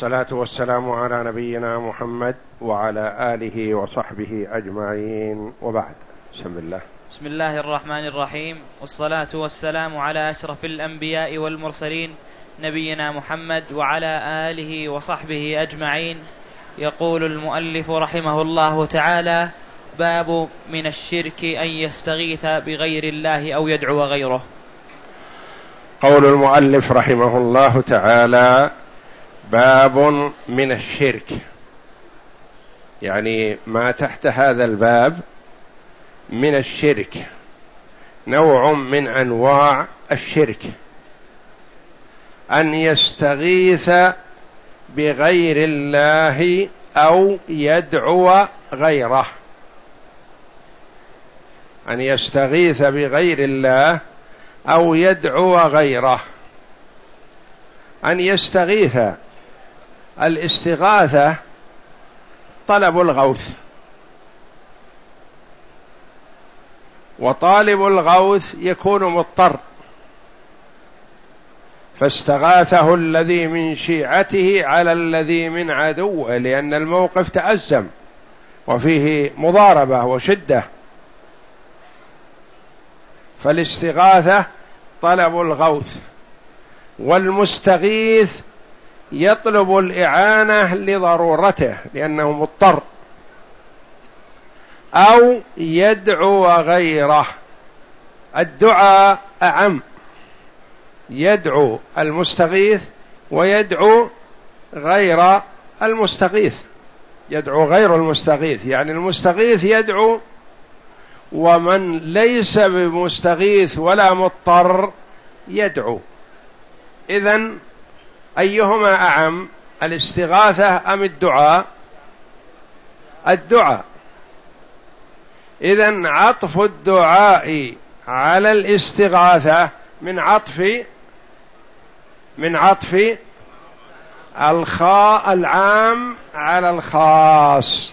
الصلاة والسلام على نبينا محمد وعلى آله وصحبه أجمعين. وبعد بسم الله. بسم الله الرحمن الرحيم. والصلاة والسلام على أشرف الأنبياء والمرسلين نبينا محمد وعلى آله وصحبه أجمعين. يقول المؤلف رحمه الله تعالى باب من الشرك أن يستغيث بغير الله أو يدعو غيره. قول المؤلف رحمه الله تعالى باب من الشرك. يعني ما تحت هذا الباب من الشرك. نوع من أنواع الشرك. أن يستغيث بغير الله أو يدعو غيره. أن يستغيث بغير الله أو يدعو غيره. أن يستغيث الاستغاثة طلب الغوث. وطالب الغوث يكون مضطر. فاستغاثه الذي من شيعته على الذي من عدوه لأن الموقف تأزم وفيه مضاربة وشدة. فالاستغاثة طلب الغوث. والمستغيث يطلب الإعانة لضرورته لأنه مضطر. أو يدعو غيره. الدعاء أعم. يدعو المستغيث ويدعو غير المستغيث. يدعو غير المستغيث يعني المستغيث يدعو ومن ليس بمستغيث ولا مضطر يدعو. اذا أيهما أعم الاستغاثة أم الدعاء؟ الدعاء. اذا عطف الدعاء على الاستغاثة من عطف من عطف الخاء العام على الخاص.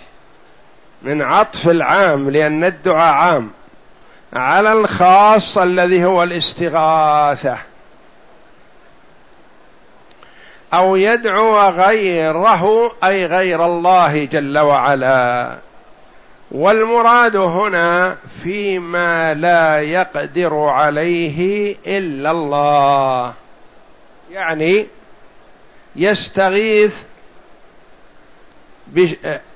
من عطف العام لأن الدعاء عام. على الخاص الذي هو الاستغاثة. أو يدعو غيره أي غير الله جل وعلا. والمراد هنا فيما لا يقدر عليه إلا الله. يعني يستغيث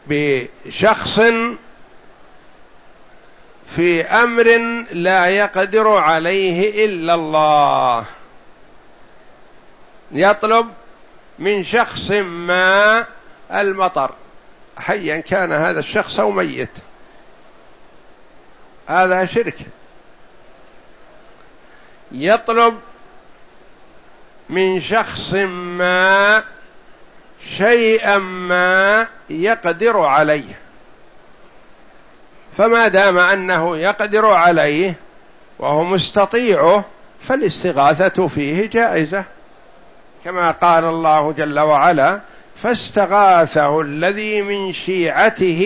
بشخص في أمر لا يقدر عليه إلا الله. يطلب من شخص ما المطر. حيا كان هذا الشخص أو ميت. هذا شرك. يطلب من شخص ما شيئا ما يقدر عليه. فما دام أنه يقدر عليه وهو مستطيعه فالاستغاثة فيه جائزة. كما قال الله جل وعلا فاستغاثه الذي من شيعته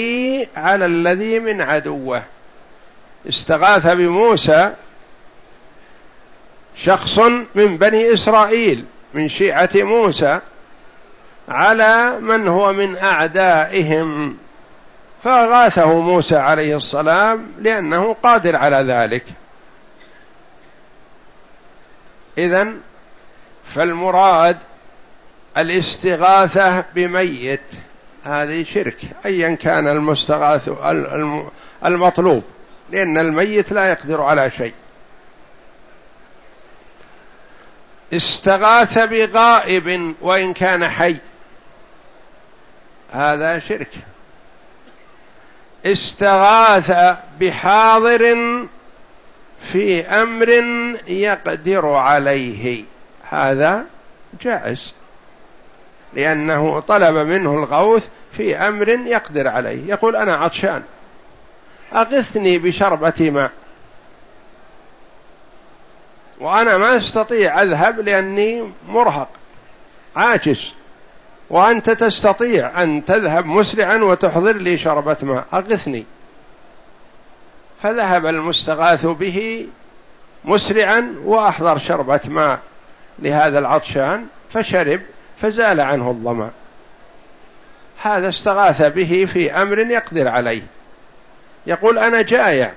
على الذي من عدوه. استغاث بموسى شخص من بني إسرائيل من شيعة موسى على من هو من أعدائهم. فأغاثه موسى عليه السلام لأنه قادر على ذلك. اذا فالمراد الاستغاثة بميت. هذه شرك ايا كان المستغاث المطلوب لأن الميت لا يقدر على شيء. استغاث بغائب وإن كان حي هذا شرك. استغاث بحاضر في أمر يقدر عليه. هذا جائز. لأنه طلب منه الغوث في أمر يقدر عليه. يقول أنا عطشان. أغثني بشربة ماء. وأنا ما أستطيع أذهب لأني مرهق. عاجز. وأنت تستطيع أن تذهب مسرعا وتحضر لي شربة ماء. أغثني. فذهب المستغاث به مسرعا وأحضر شربة ماء. لهذا العطشان فشرب فزال عنه الظمأ. هذا استغاث به في أمر يقدر عليه. يقول أنا جائع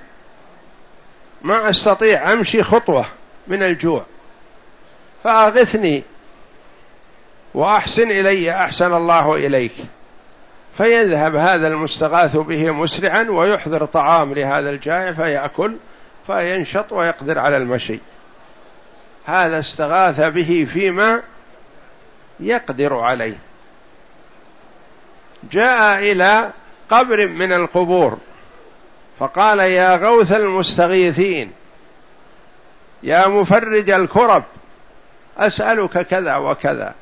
ما أستطيع أمشي خطوة من الجوع. فأغثني. وأحسن إلي أحسن الله إليك. فيذهب هذا المستغاث به مسرعا ويحضر طعام لهذا الجائع فيأكل فينشط ويقدر على المشي. هذا استغاث به فيما يقدر عليه. جاء إلى قبر من القبور فقال يا غوث المستغيثين يا مفرج الكرب أسألك كذا وكذا.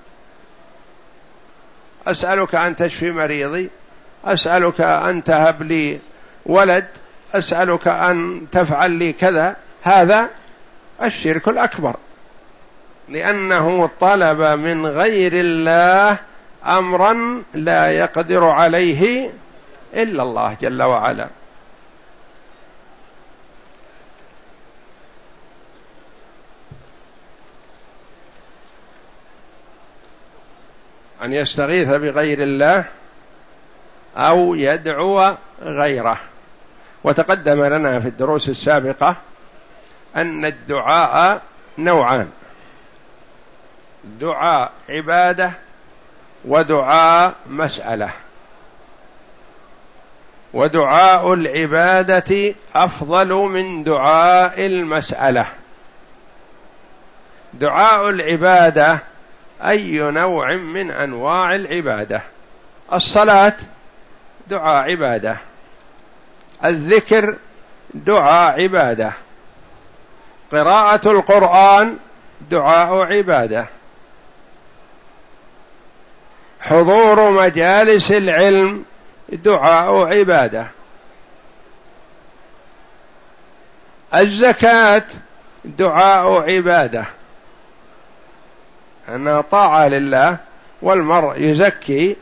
أسألك أن تشفي مريضي أسألك أن تهب لي ولد أسألك أن تفعل لي كذا. هذا الشرك الأكبر. لأنه طلب من غير الله أمرا لا يقدر عليه إلا الله جل وعلا. أن يستغيث بغير الله أو يدعو غيره. وتقدم لنا في الدروس السابقة أن الدعاء نوعان. دعاء عبادة ودعاء مسألة. ودعاء العبادة أفضل من دعاء المسألة. دعاء العبادة أي نوع من أنواع العبادة. الصلاة دعاء عبادة. الذكر دعاء عبادة. قراءة القرآن دعاء عبادة. حضور مجالس العلم دعاء عباده الزكاة دعاء عباده انها طاعة لله والمرء يزكي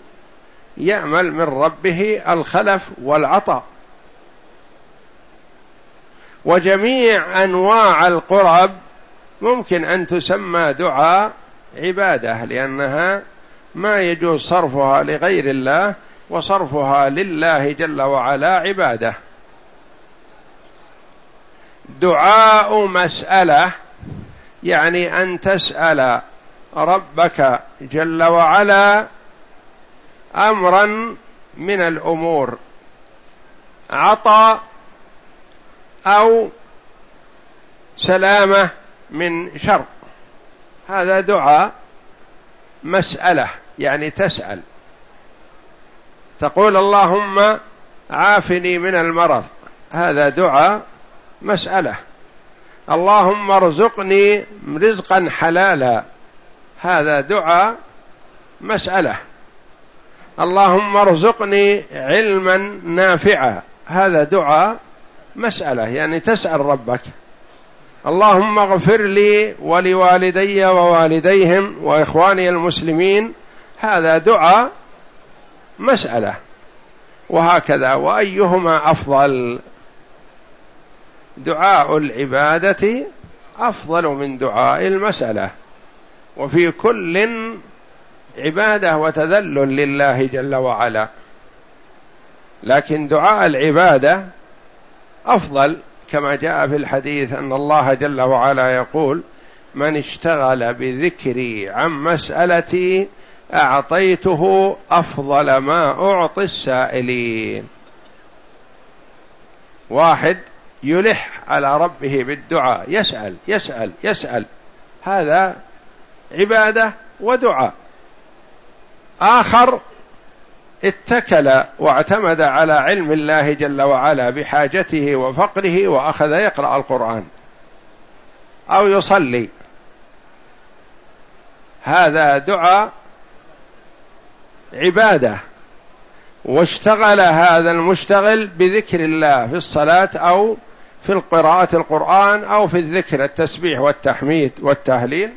يأمل من ربه الخلف والعطاء. وجميع أنواع القرب ممكن أن تسمى دعاء عبادة لأنها ما يجوز صرفها لغير الله وصرفها لله جل وعلا عباده. دعاء مسألة يعني أن تسأل ربك جل وعلا امرا من الأمور. عطاء أو سلامة من شر. هذا دعاء مسألة. يعني تسأل. تقول اللهم عافني من المرض. هذا دعاء مسألة. اللهم ارزقني رزقا حلالا. هذا دعاء مسألة. اللهم ارزقني علما نافعا. هذا دعاء مسألة. يعني تسأل ربك. اللهم اغفر لي ولوالدي ووالديهم وإخواني المسلمين هذا دعاء مسألة. وهكذا وأيهما أفضل؟ دعاء العبادة أفضل من دعاء المسألة. وفي كل عبادة وتذلل لله جل وعلا. لكن دعاء العبادة أفضل كما جاء في الحديث أن الله جل وعلا يقول من اشتغل بذكري عن مسألتي أعطيته أفضل ما أعطي السائلين. واحد يلح على ربه بالدعاء يسأل يسأل يسأل. هذا عبادة ودعاء. آخر اتكل واعتمد على علم الله جل وعلا بحاجته وفقره وأخذ يقرأ القرآن أو يصلي. هذا دعاء عبادة واشتغل هذا المشتغل بذكر الله في الصلاة أو في القراءة القرآن أو في الذكر التسبيح والتحميد والتهليل.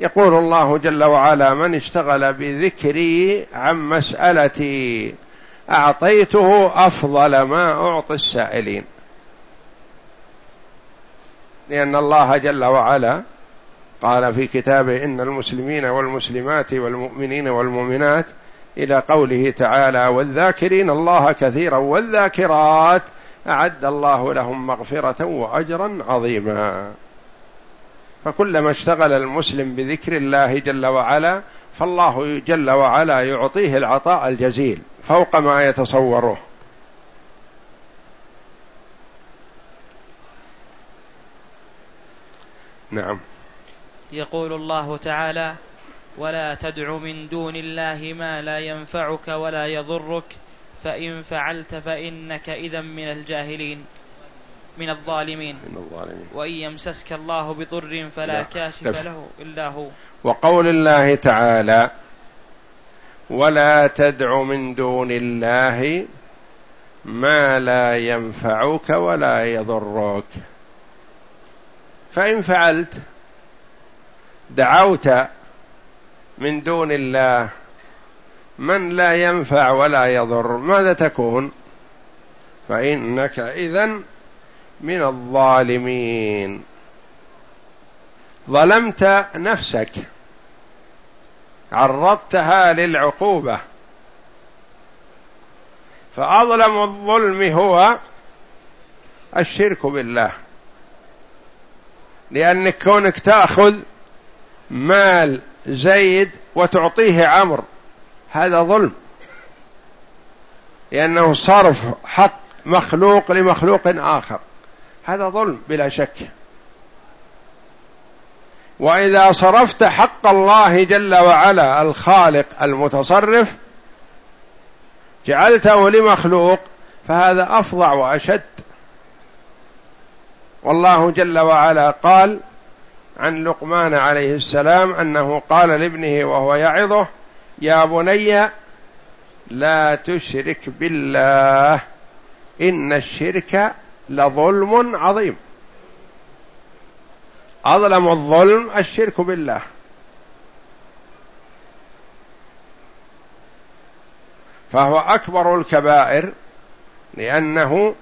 يقول الله جل وعلا من اشتغل بذكري عن مسألتي أعطيته أفضل ما أعطي السائلين. لأن الله جل وعلا قال في كتابه إن المسلمين والمسلمات والمؤمنين والمؤمنات إلى قوله تعالى والذاكرين الله كثيرا والذاكرات أعد الله لهم مغفرة وأجرا عظيما. فكلما اشتغل المسلم بذكر الله جل وعلا فالله جل وعلا يعطيه العطاء الجزيل فوق ما يتصوره. نعم. يقول الله تعالى ولا تدع من دون الله ما لا ينفعك ولا يضرك فإن فعلت فإنك إذا من الجاهلين من الظالمين. من الظالمين. وإن يمسسك الله بضر فلا كاشف له إلا هو. وقول الله تعالى ولا تدع من دون الله ما لا ينفعك ولا يضرك. فإن فعلت دعوت من دون الله. من لا ينفع ولا يضر ماذا تكون؟ فإنك اذا من الظالمين. ظلمت نفسك. عرضتها للعقوبة. فأظلم الظلم هو الشرك بالله. لانك كونك تأخذ مال زيد وتعطيه عمرو. هذا ظلم. لأنه صرف حق مخلوق لمخلوق آخر. هذا ظلم بلا شك. وإذا صرفت حق الله جل وعلا الخالق المتصرف جعلته لمخلوق فهذا أفظع وأشد. والله جل وعلا قال عن لقمان عليه السلام أنه قال لابنه وهو يعظه يا بني لا تشرك بالله إن الشرك لظلم عظيم. أظلم الظلم الشرك بالله. فهو أكبر الكبائر لأنه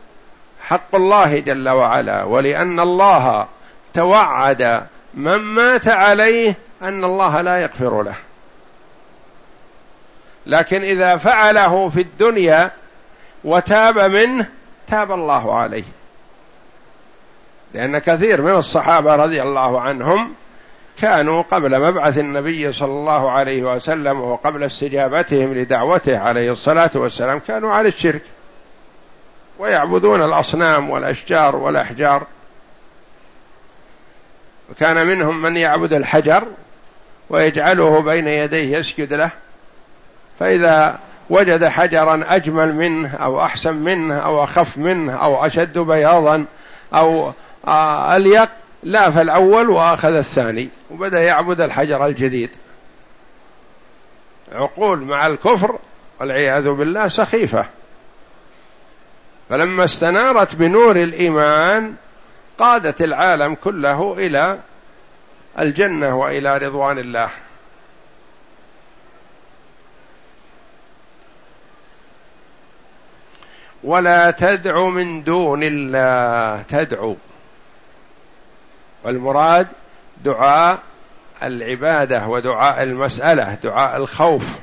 حق الله جل وعلا ولأن الله توعد من مات عليه أن الله لا يغفر له. لكن إذا فعله في الدنيا وتاب منه تاب الله عليه. لأن كثير من الصحابة رضي الله عنهم كانوا قبل مبعث النبي صلى الله عليه وسلم وقبل استجابتهم لدعوته عليه الصلاة والسلام كانوا على الشرك. ويعبدون الأصنام والأشجار والأحجار. وكان منهم من يعبد الحجر ويجعله بين يديه يسجد له فإذا وجد حجرا أجمل منه أو أحسن منه أو أخف منه أو أشد بياضا أو أليق لا فالأول وأخذ الثاني وبدأ يعبد الحجر الجديد. عقول مع الكفر والعياذ بالله سخيفة. فلما استنارت بنور الإيمان قادت العالم كله إلى الجنة وإلى رضوان الله. ولا تدع من دون الله تدعو والمراد دعاء العبادة ودعاء المسألة دعاء الخوف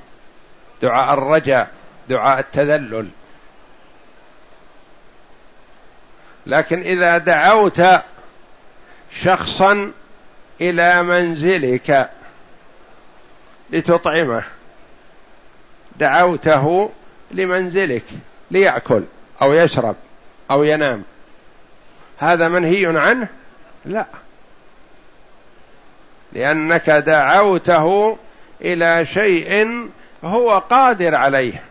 دعاء الرجاء دعاء التذلل. لكن إذا دعوت شخصا إلى منزلك لتطعمه دعوته لمنزلك ليأكل أو يشرب أو ينام. هذا منهي عنه؟ لا. لأنك دعوته إلى شيء هو قادر عليه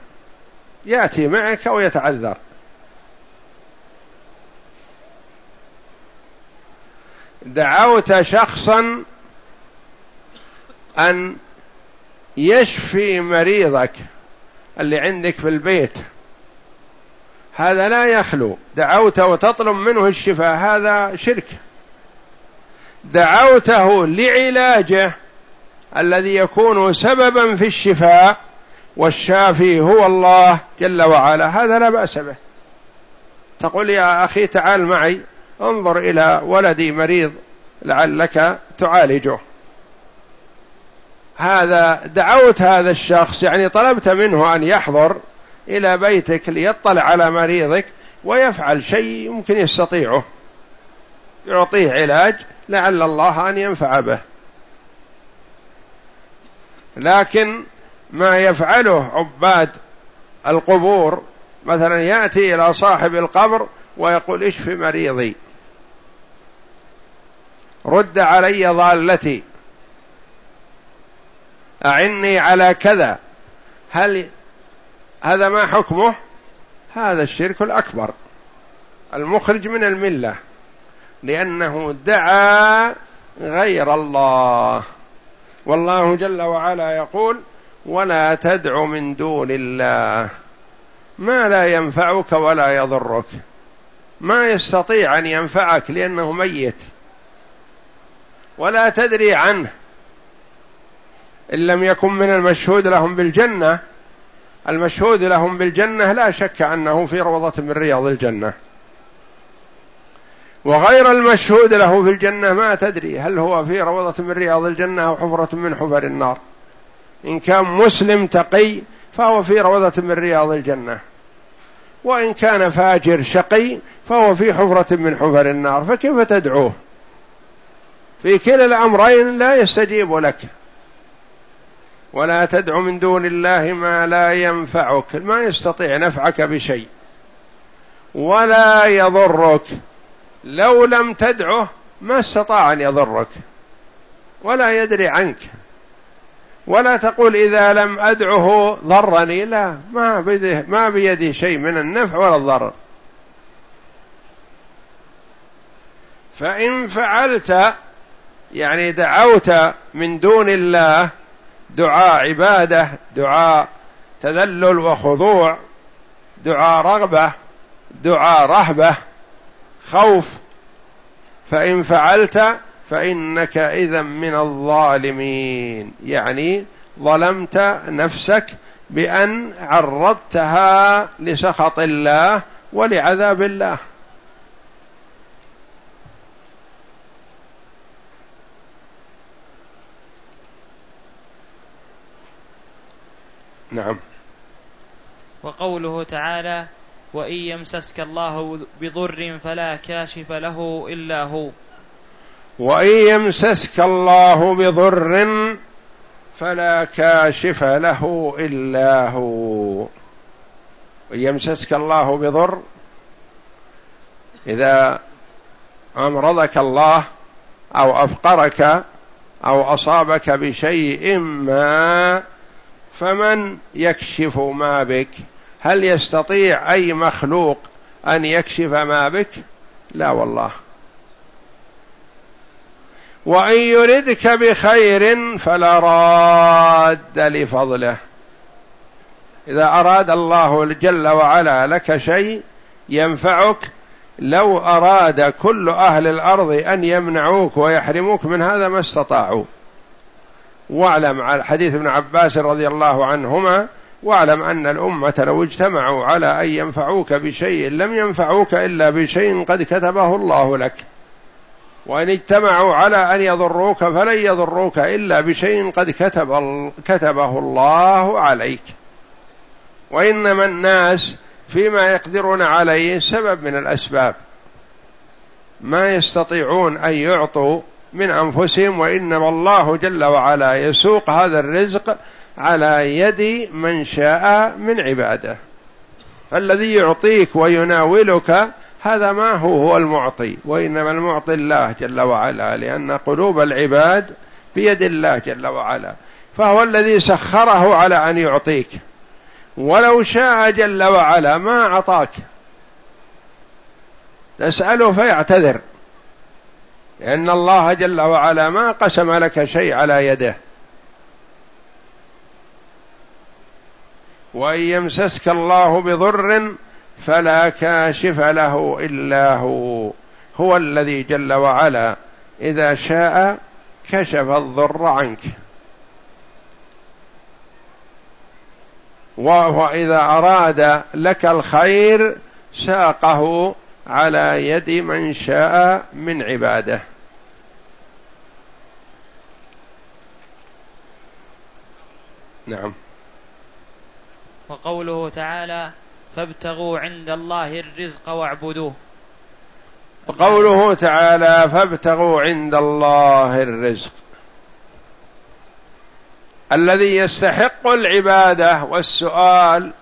يأتي معك ويتعذر. دعوت شخصا أن يشفي مريضك اللي عندك في البيت. هذا لا يخلو. دعوت وتطلب منه الشفاء هذا شرك. دعوته لعلاجه الذي يكون سببا في الشفاء والشافي هو الله جل وعلا. هذا لا بأس به. تقول يا أخي تعال معي. انظر إلى ولدي مريض لعلك تعالجه. هذا دعوت هذا الشخص يعني طلبت منه أن يحضر إلى بيتك ليطلع على مريضك ويفعل شيء يمكن يستطيعه. يعطيه علاج لعل الله أن ينفع به. لكن ما يفعله عباد القبور مثلا يأتي إلى صاحب القبر ويقول اشف مريضي؟ رد علي ضالتي. أعني على كذا. هل هذا ما حكمه؟ هذا الشرك الأكبر المخرج من الملة لأنه دعا غير الله. والله جل وعلا يقول ولا تدع من دون الله. ما لا ينفعك ولا يضرك. ما يستطيع أن ينفعك لأنه ميت. ولا تدري عنه. إن لم يكن من المشهود لهم بالجنة المشهود لهم بالجنة لا شك أنه في روضة من رياض الجنة. وغير المشهود له في الجنة ما تدري هل هو في روضة من رياض الجنة أو حفرة من حفر النار. إن كان مسلم تقي فهو في روضة من رياض الجنة. وإن كان فاجر شقي فهو في حفرة من حفر النار. فكيف تدعوه؟ في كلا الأمرين لا يستجيب لك. ولا تدع من دون الله ما لا ينفعك ما يستطيع نفعك بشيء. ولا يضرك. لو لم تدعه ما استطاع أن يضرك. ولا يدري عنك. ولا تقول إذا لم أدعه ضرني لا ما بيده ما بيده شيء من النفع ولا الضرر. فإن فعلت يعني دعوت من دون الله دعاء عبادة دعاء تذلل وخضوع دعاء رغبة دعاء رهبة خوف. فإن فعلت فإنك إذا من الظالمين. يعني ظلمت نفسك بأن عرضتها لسخط الله ولعذاب الله. نعم. وقوله تعالى وإن يمسسك الله بضر فلا كاشف له إلا هو. وإن يمسسك الله بضر فلا كاشف له إلا هو. وإن يمسسك الله بضر إذا أمرضك الله أو أفقرك أو أصابك بشيء ما فمن يكشف ما بك؟ هل يستطيع أي مخلوق أن يكشف ما بك؟ لا والله. وإن يردك بخير فلا راد لفضله. إذا أراد الله جل وعلا لك شيء ينفعك لو أراد كل أهل الأرض أن يمنعوك ويحرموك من هذا ما استطاعوا. واعلم على حديث ابن عباس رضي الله عنهما واعلم أن الأمة لو اجتمعوا على أن ينفعوك بشيء لم ينفعوك إلا بشيء قد كتبه الله لك. وإن اجتمعوا على أن يضروك فلن يضروك إلا بشيء قد كتب كتبه الله عليك. وإنما الناس فيما يقدرون عليه سبب من الأسباب. ما يستطيعون أن يعطوا من أنفسهم وإنما الله جل وعلا يسوق هذا الرزق على يد من شاء من عباده. فالذي يعطيك ويناولك هذا ما هو؟ هو المعطي. وإنما المعطي الله جل وعلا لأن قلوب العباد بيد الله جل وعلا. فهو الذي سخره على أن يعطيك. ولو شاء جل وعلا ما أعطاك. تسأله فيعتذر. لأن الله جل وعلا ما قسم لك شيء على يده. وإن يمسسك الله بضر فلا كاشف له إلا هو. هو الذي جل وعلا إذا شاء كشف الضر عنك. وإذا أراد لك الخير ساقه على يد من شاء من عباده. نعم. وقوله تعالى فابتغوا عند الله الرزق واعبدوه. وقوله تعالى فابتغوا عند الله الرزق. الذي يستحق العبادة والسؤال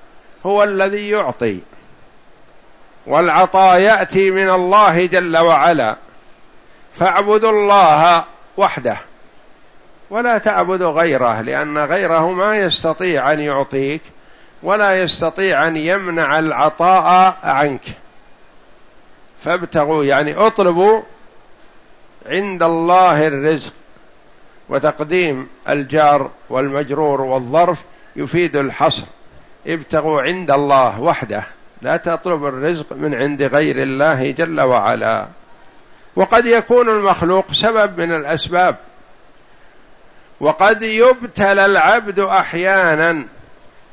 هو الذي يعطي. والعطاء يأتي من الله جل وعلا. فاعبدوا الله وحده. ولا تعبد غيره لأن غيره ما يستطيع أن يعطيك ولا يستطيع أن يمنع العطاء عنك. فابتغوا يعني اطلبوا عند الله الرزق وتقديم الجار والمجرور والظرف يفيد الحصر. ابتغوا عند الله وحده لا تطلب الرزق من عند غير الله جل وعلا. وقد يكون المخلوق سبب من الأسباب وقد يبتلى العبد أحيانا.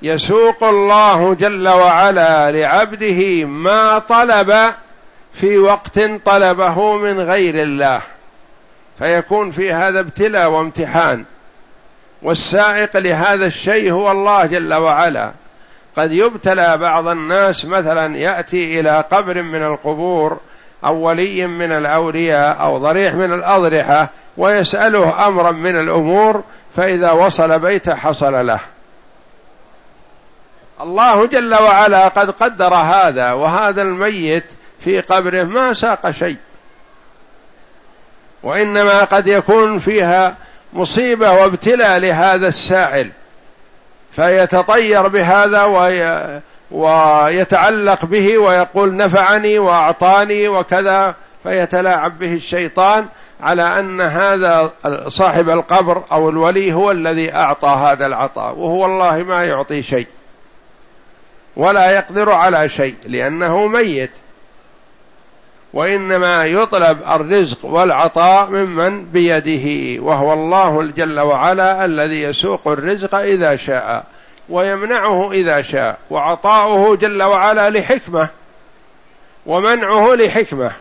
يسوق الله جل وعلا لعبده ما طلب في وقت طلبه من غير الله. فيكون في هذا ابتلاء وامتحان. والسائق لهذا الشيء هو الله جل وعلا. قد يبتلى بعض الناس مثلا يأتي إلى قبر من القبور أو ولي من الأولياء أو ضريح من الأضرحة ويسأله أمرا من الأمور فإذا وصل بيته حصل له. الله جل وعلا قد قدر هذا وهذا الميت في قبره ما ساق شيء. وإنما قد يكون فيها مصيبة وابتلاء لهذا السائل فيتطير بهذا ويتعلق به ويقول نفعني وأعطاني وكذا فيتلاعب به الشيطان على أن هذا صاحب القبر أو الولي هو الذي أعطى هذا العطاء وهو الله ما يعطي شيء ولا يقدر على شيء لأنه ميت وإنما يطلب الرزق والعطاء ممن بيده وهو الله جل وعلا الذي يسوق الرزق إذا شاء ويمنعه إذا شاء وعطاؤه جل وعلا لحكمة ومنعه لحكمة.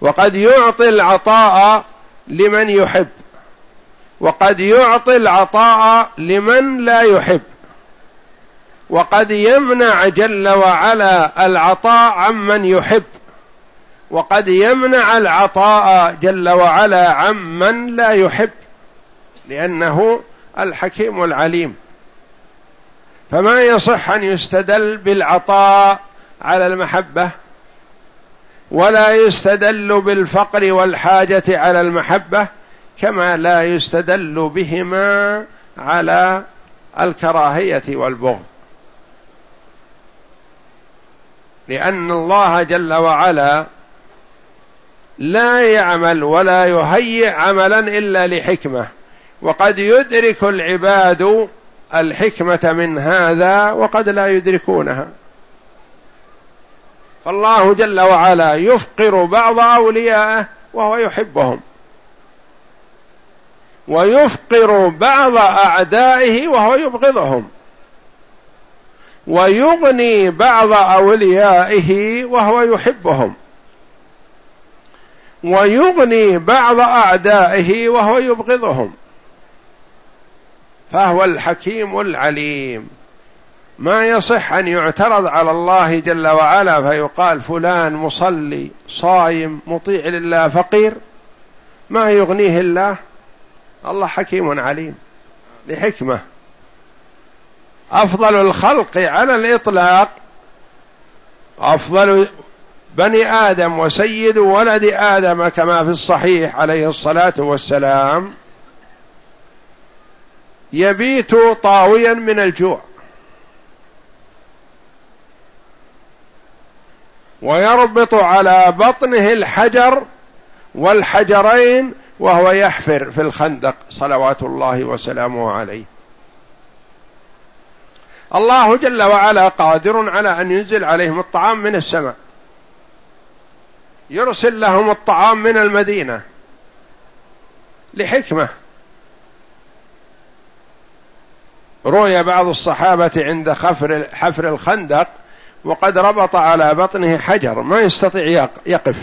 وقد يعطي العطاء لمن يحب. وقد يعطي العطاء لمن لا يحب. وقد يمنع جل وعلا العطاء عمن يحب. وقد يمنع العطاء جل وعلا عمن لا يحب. لأنه الحكيم العليم. فما يصح أن يستدل بالعطاء على المحبة ولا يستدل بالفقر والحاجة على المحبة كما لا يستدل بهما على الكراهية والبغض. لأن الله جل وعلا لا يعمل ولا يهيئ عملا إلا لحكمة وقد يدرك العباد الحكمة من هذا وقد لا يدركونها. فالله جل وعلا يفقر بعض اوليائه وهو يحبهم. ويفقر بعض أعدائه وهو يبغضهم. ويغني بعض أوليائه وهو يحبهم. ويغني بعض أعدائه وهو يبغضهم. فهو الحكيم العليم ما يصح أن يعترض على الله جل وعلا فيقال فلان مصلي صايم مطيع لله فقير. ما يغنيه الله؟ الله حكيم عليم. لحكمة. أفضل الخلق على الإطلاق. أفضل بني آدم وسيد ولد آدم كما في الصحيح عليه الصلاة والسلام. يبيت طاويا من الجوع. ويربط على بطنه الحجر والحجرين وهو يحفر في الخندق صلوات الله وسلامه عليه. الله جل وعلا قادر على أن ينزل عليهم الطعام من السماء. يرسل لهم الطعام من المدينة لحكمة. روي بعض الصحابة عند خفر حفر الخندق وقد ربط على بطنه حجر ما يستطيع يقف.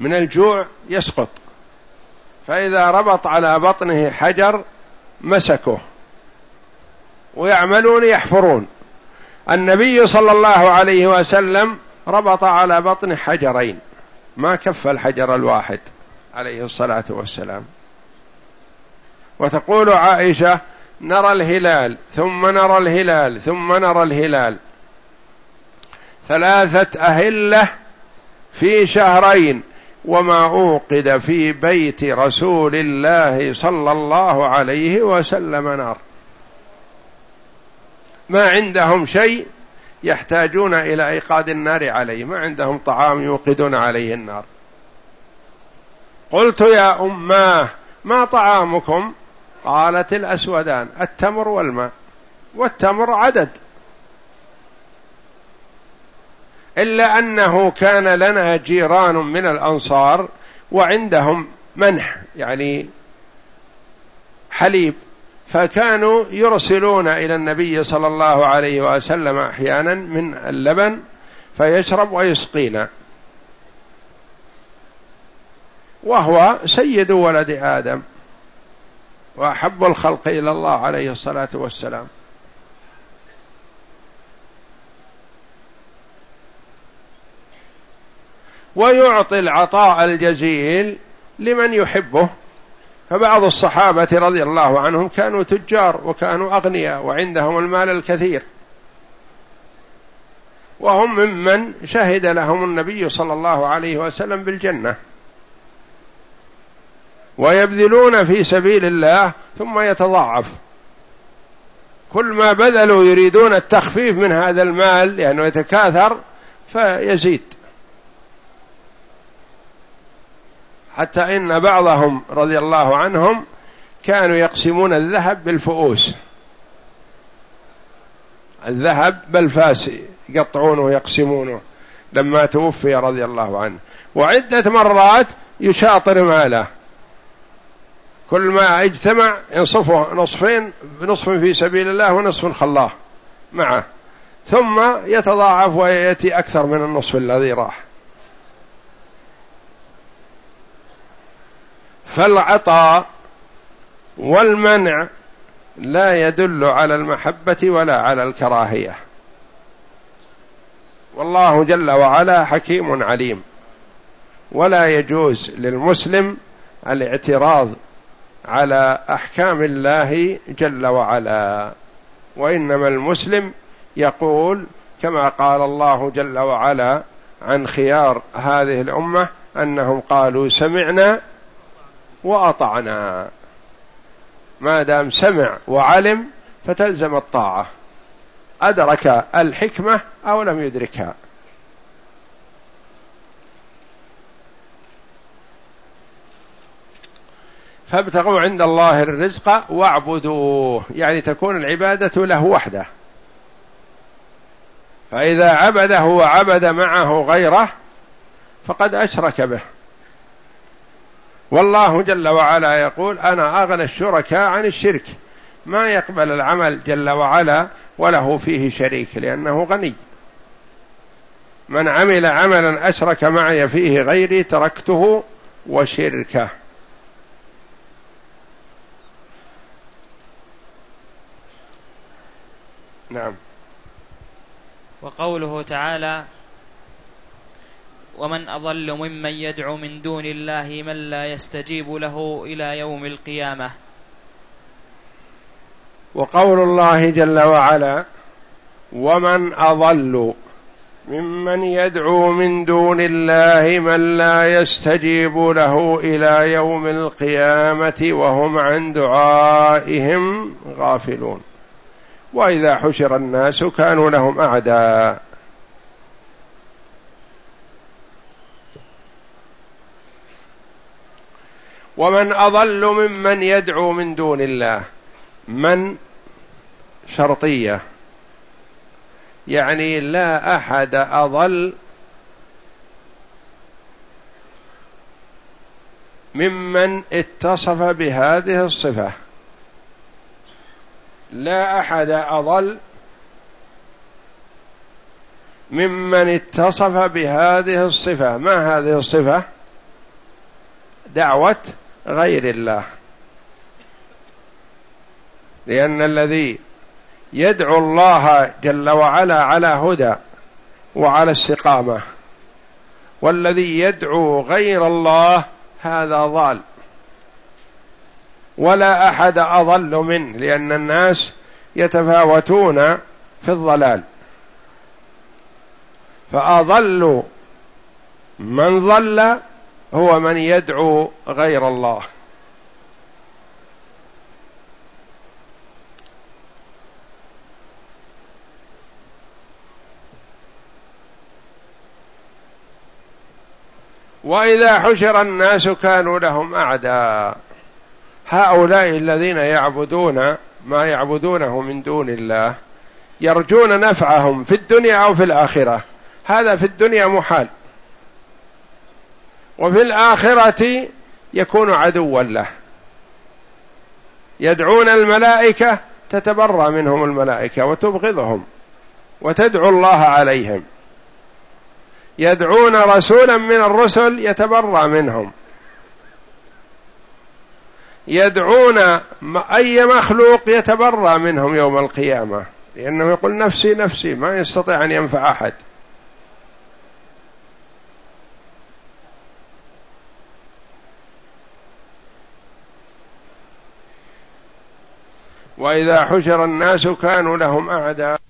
من الجوع يسقط. فإذا ربط على بطنه حجر مسكه ويعملون يحفرون. النبي صلى الله عليه وسلم ربط على بطن حجرين. ما كف الحجر الواحد عليه الصلاة والسلام. وتقول عائشة نرى الهلال ثم نرى الهلال ثم نرى الهلال. ثلاثة أهلة في شهرين وما أوقد في بيت رسول الله صلى الله عليه وسلم نار. ما عندهم شيء يحتاجون إلى إيقاد النار عليه ما عندهم طعام يوقدون عليه النار. قلت يا أماه ما طعامكم؟ قالت الأسودان التمر والماء. والتمر عدد. إلا أنه كان لنا جيران من الأنصار وعندهم منح يعني حليب. فكانوا يرسلون إلى النبي صلى الله عليه وسلم أحيانا من اللبن فيشرب ويسقينا. وهو سيد ولد آدم. وأحب الخلق إلى الله عليه الصلاة والسلام. ويعطي العطاء الجزيل لمن يحبه. فبعض الصحابة رضي الله عنهم كانوا تجار وكانوا أغنياء وعندهم المال الكثير. وهم ممن شهد لهم النبي صلى الله عليه وسلم بالجنة. ويبذلون في سبيل الله ثم يتضاعف. كل ما بذلوا يريدون التخفيف من هذا المال لأنه يتكاثر فيزيد. حتى إن بعضهم رضي الله عنهم كانوا يقسمون الذهب بالفؤوس. الذهب بالفاس يقطعونه ويقسمونه لما توفي رضي الله عنه. وعدة مرات يشاطر ماله. كل ما اجتمع ينصفه نصفين نصف في سبيل الله ونصف خلاه معه. ثم يتضاعف ويأتي أكثر من النصف الذي راح. فالعطاء والمنع لا يدل على المحبة ولا على الكراهية. والله جل وعلا حكيم عليم. ولا يجوز للمسلم الاعتراض على أحكام الله جل وعلا. وإنما المسلم يقول كما قال الله جل وعلا عن خيار هذه الأمة أنهم قالوا سمعنا وأطعنا. ما دام سمع وعلم فتلزم الطاعة. أدرك الحكمة أو لم يدركها. فابتغوا عند الله الرزق واعبدوه. يعني تكون العبادة له وحده. فإذا عبده وعبد معه غيره فقد أشرك به. والله جل وعلا يقول أنا أغنى الشركاء عن الشرك. ما يقبل العمل جل وعلا وله فيه شريك لأنه غني. من عمل عملا أشرك معي فيه غيري تركته وشركه. نعم. وقوله تعالى ومن أضل ممن يدعو من دون الله من لا يستجيب له إلى يوم القيامة. وقول الله جل وعلا ومن أضل ممن يدعو من دون الله من لا يستجيب له إلى يوم القيامة وهم عن دعائهم غافلون. وإذا حشر الناس كانوا لهم أعداء. ومن أضل ممن يدعو من دون الله. من شرطية. يعني لا أحد أضل ممن اتصف بهذه الصفة. لا أحد أضل ممن اتصف بهذه الصفة. ما هذه الصفة؟ دعوة غير الله. لأن الذي يدعو الله جل وعلا على هدى وعلى استقامة والذي يدعو غير الله هذا ضال. ولا أحد أضل منه لأن الناس يتفاوتون في الضلال. فأضل من ضل هو من يدعو غير الله. وإذا حشر الناس كانوا لهم أعداء. هؤلاء الذين يعبدون ما يعبدونه من دون الله يرجون نفعهم في الدنيا أو في الآخرة. هذا في الدنيا محال. وفي الآخرة يكون عدوا له. يدعون الملائكة تتبرى منهم الملائكة وتبغضهم وتدعو الله عليهم. يدعون رسولا من الرسل يتبرى منهم. يدعون أي مخلوق يتبرى منهم يوم القيامة. لأنه يقول نفسي نفسي ما يستطيع أن ينفع أحد. وإذا حشر الناس كانوا لهم أعداء.